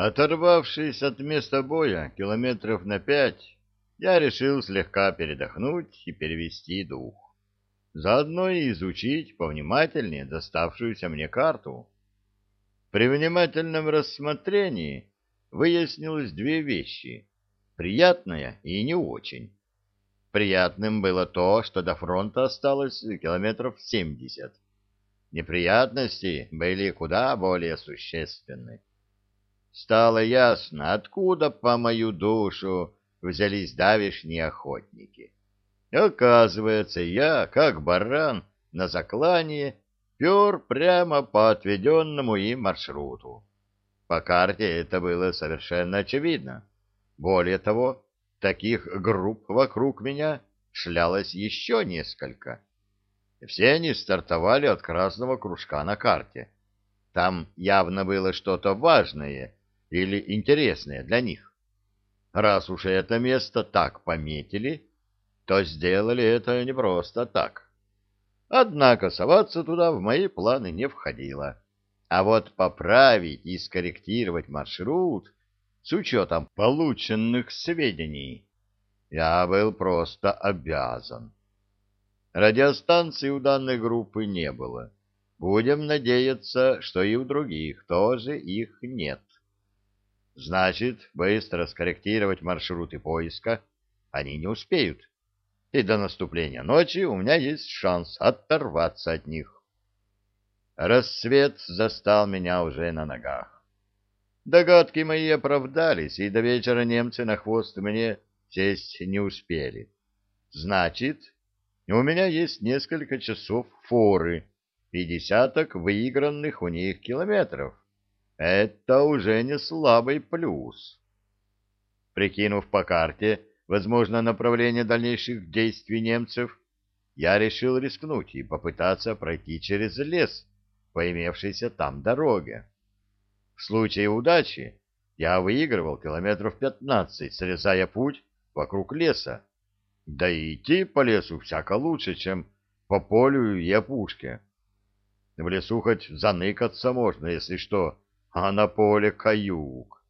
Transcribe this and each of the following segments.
Оторвавшись от места боя километров на пять, я решил слегка передохнуть и перевести дух. Заодно и изучить повнимательнее доставшуюся мне карту. При внимательном рассмотрении выяснилось две вещи — приятная и не очень. Приятным было то, что до фронта осталось километров семьдесят. Неприятности были куда более существенны стало ясно, откуда по мою душу взялись давишние охотники. Оказывается, я, как баран, на заклание пер прямо по отведенному им маршруту. По карте это было совершенно очевидно. Более того, таких групп вокруг меня шлялось еще несколько. Все они стартовали от красного кружка на карте. Там явно было что-то важное — или интересное для них. Раз уж это место так пометили, то сделали это не просто так. Однако соваться туда в мои планы не входило. А вот поправить и скорректировать маршрут с учетом полученных сведений я был просто обязан. Радиостанции у данной группы не было. Будем надеяться, что и у других тоже их нет. Значит, быстро скорректировать маршруты поиска они не успеют. И до наступления ночи у меня есть шанс оторваться от них. Рассвет застал меня уже на ногах. Догадки мои оправдались, и до вечера немцы на хвост мне сесть не успели. Значит, у меня есть несколько часов форы и выигранных у них километров. Это уже не слабый плюс. Прикинув по карте, возможно, направление дальнейших действий немцев, я решил рискнуть и попытаться пройти через лес по там дороге. В случае удачи я выигрывал километров пятнадцать, срезая путь вокруг леса. Да и идти по лесу всяко лучше, чем по полю и опушке. В лесу хоть заныкаться можно, если что, а на поле каюк.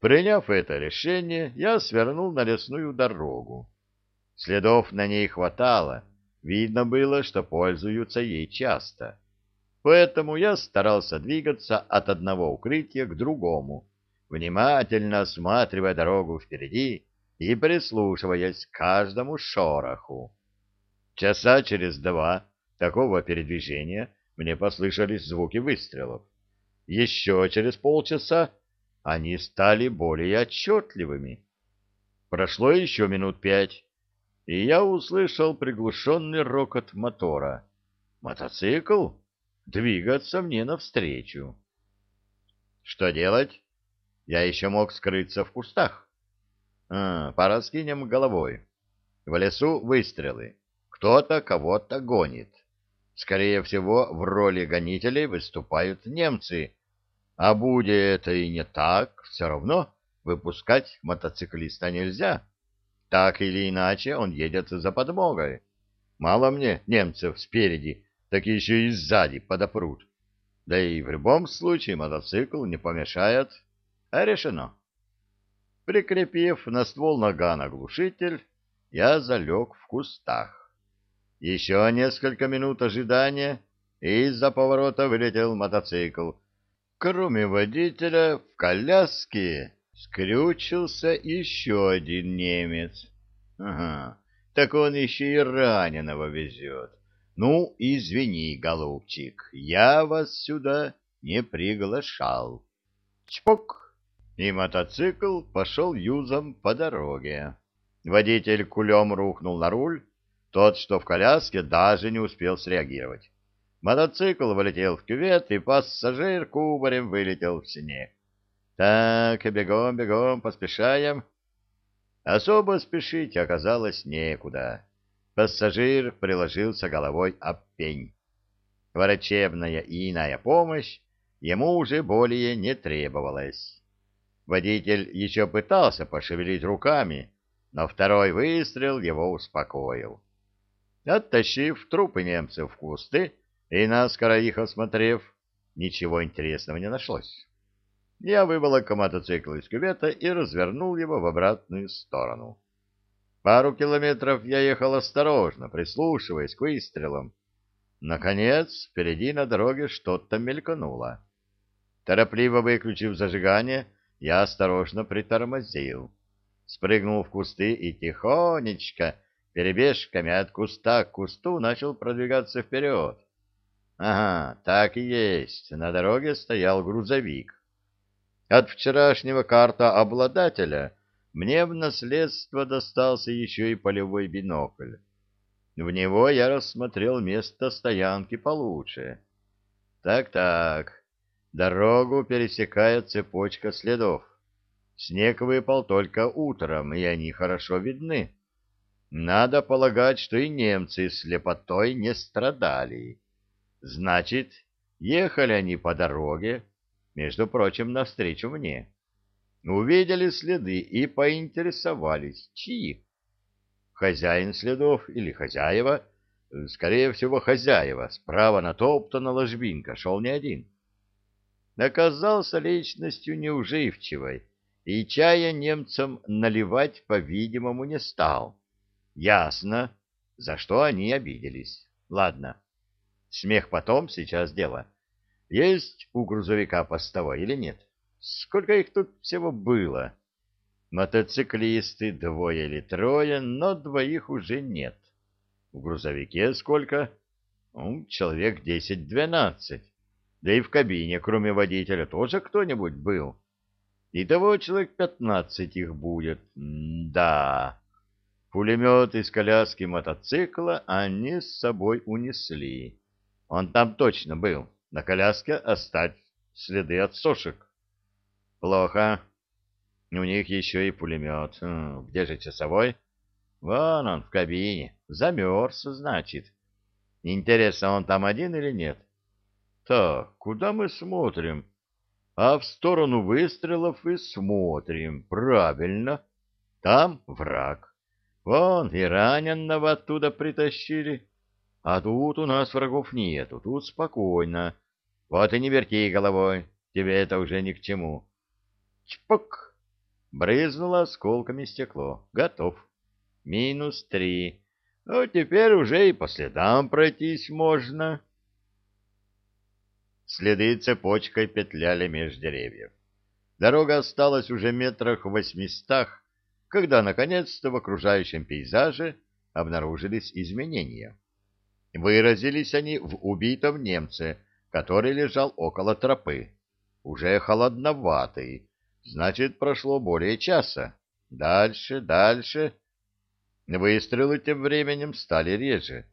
Приняв это решение, я свернул на лесную дорогу. Следов на ней хватало, видно было, что пользуются ей часто. Поэтому я старался двигаться от одного укрытия к другому, внимательно осматривая дорогу впереди и прислушиваясь к каждому шороху. Часа через два такого передвижения мне послышались звуки выстрелов. Еще через полчаса они стали более отчетливыми. Прошло еще минут пять, и я услышал приглушенный рокот мотора. Мотоцикл? Двигаться мне навстречу. Что делать? Я еще мог скрыться в кустах. А, пораскинем головой. В лесу выстрелы. Кто-то кого-то гонит. Скорее всего, в роли гонителей выступают немцы, а будет это и не так, все равно выпускать мотоциклиста нельзя. Так или иначе он едет за подмогой. Мало мне немцев спереди, так еще и сзади подопрут. Да и в любом случае мотоцикл не помешает. А решено. Прикрепив на ствол нагана глушитель, я залег в кустах. Еще несколько минут ожидания, и из-за поворота вылетел мотоцикл. Кроме водителя, в коляске скрючился еще один немец. Ага, так он еще и раненого везет. Ну, извини, голубчик, я вас сюда не приглашал. Чпок! И мотоцикл пошел юзом по дороге. Водитель кулем рухнул на руль, тот, что в коляске, даже не успел среагировать. Мотоцикл вылетел в кювет, и пассажир кубарем вылетел в снег. Так, бегом, бегом, поспешаем. Особо спешить оказалось некуда. Пассажир приложился головой об пень. Врачебная и иная помощь ему уже более не требовалась. Водитель еще пытался пошевелить руками, но второй выстрел его успокоил. Оттащив трупы немцев в кусты и наскоро их осмотрев, ничего интересного не нашлось. я выволок мотоцикл из кювета и развернул его в обратную сторону. Пару километров я ехал осторожно, прислушиваясь к выстрелам. Наконец, впереди на дороге что-то мелькнуло. Торопливо выключив зажигание, я осторожно притормозил. Спрыгнул в кусты и тихонечко, перебежками от куста к кусту, начал продвигаться вперед. Ага, так и есть, на дороге стоял грузовик. От вчерашнего карта обладателя мне в наследство достался еще и полевой бинокль. В него я рассмотрел место стоянки получше. Так-так, дорогу пересекает цепочка следов. Снег выпал только утром, и они хорошо видны. Надо полагать, что и немцы слепотой не страдали. Значит, ехали они по дороге, между прочим, навстречу мне. Увидели следы и поинтересовались, чьи. Хозяин следов или хозяева, скорее всего, хозяева, справа натоптана ложбинка, шел не один. Оказался личностью неуживчивой, и чая немцам наливать, по-видимому, не стал. Ясно, за что они обиделись. Ладно, смех потом, сейчас дело. Есть у грузовика постовой или нет? Сколько их тут всего было? Мотоциклисты двое или трое, но двоих уже нет. В грузовике сколько? Ну, человек десять-двенадцать. Да и в кабине, кроме водителя, тоже кто-нибудь был. Итого человек пятнадцать их будет. М да. Пулемет из коляски мотоцикла они с собой унесли. Он там точно был. На коляске оставь следы от сошек. Плохо. У них еще и пулемет. Где же часовой? Вон он, в кабине. Замерз, значит. Интересно, он там один или нет? Так, куда мы смотрим? А в сторону выстрелов и смотрим. Правильно. Там враг. Вон и раненого оттуда притащили. А тут у нас врагов нету, тут спокойно. Вот и не верти головой, тебе это уже ни к чему. Чпок! Брызнуло осколками стекло. Готов. Минус три. Ну, теперь уже и по следам пройтись можно. Следы цепочкой петляли меж деревьев. Дорога осталась уже метрах в восьмистах, когда, наконец-то, в окружающем пейзаже обнаружились изменения. Выразились они в убитом немце — который лежал около тропы. Уже холодноватый, значит, прошло более часа. Дальше, дальше. Выстрелы тем временем стали реже.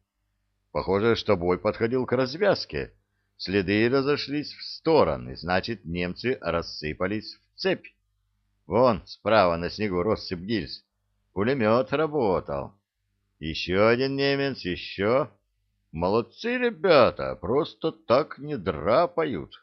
Похоже, что бой подходил к развязке. Следы разошлись в стороны, значит, немцы рассыпались в цепь. Вон, справа на снегу россыпь гильз. Пулемет работал. Еще один немец, еще... Молодцы ребята, просто так не драпают.